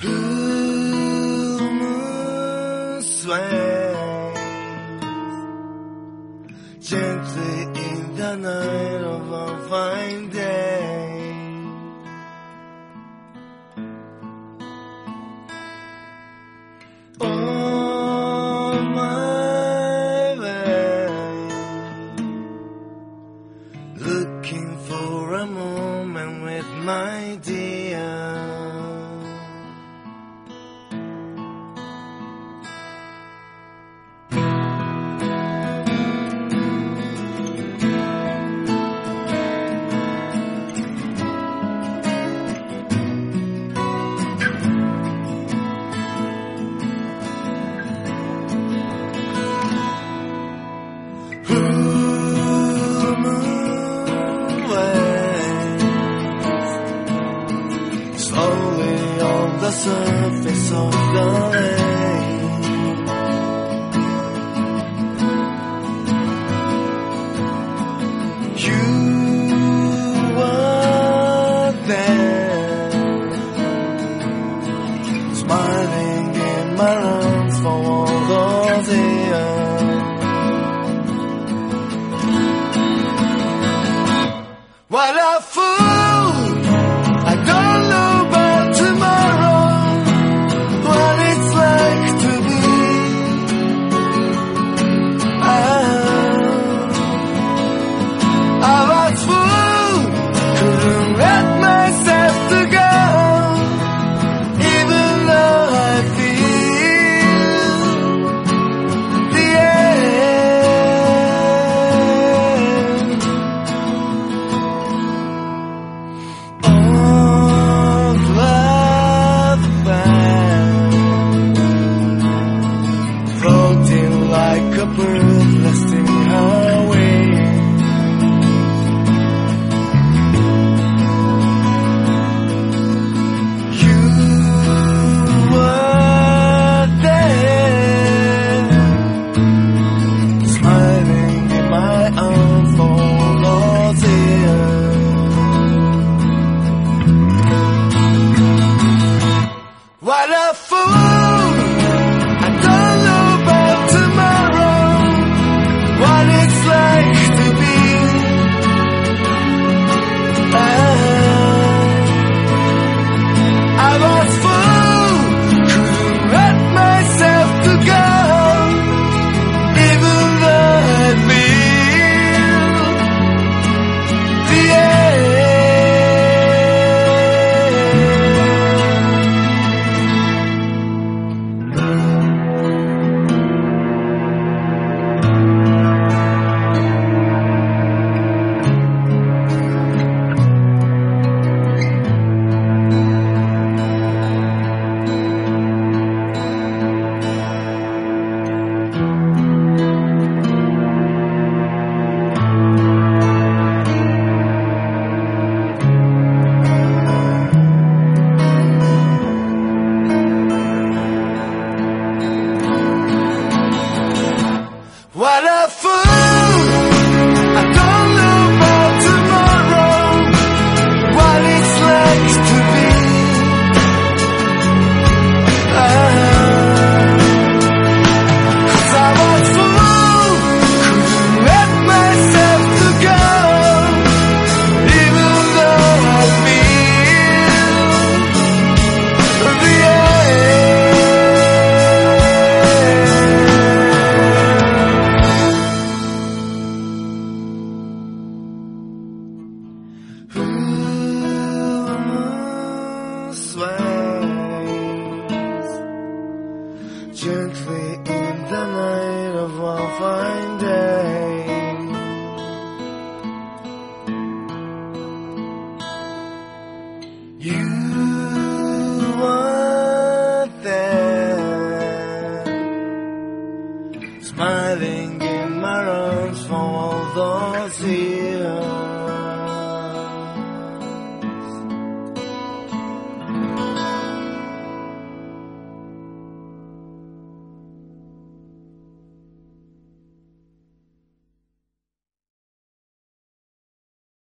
Swings gently in the night of a fine day. On my way, looking for a moment with my dear. surface of the what it's like. in the night of our fine day? You were there, smiling in my arms for all the sea.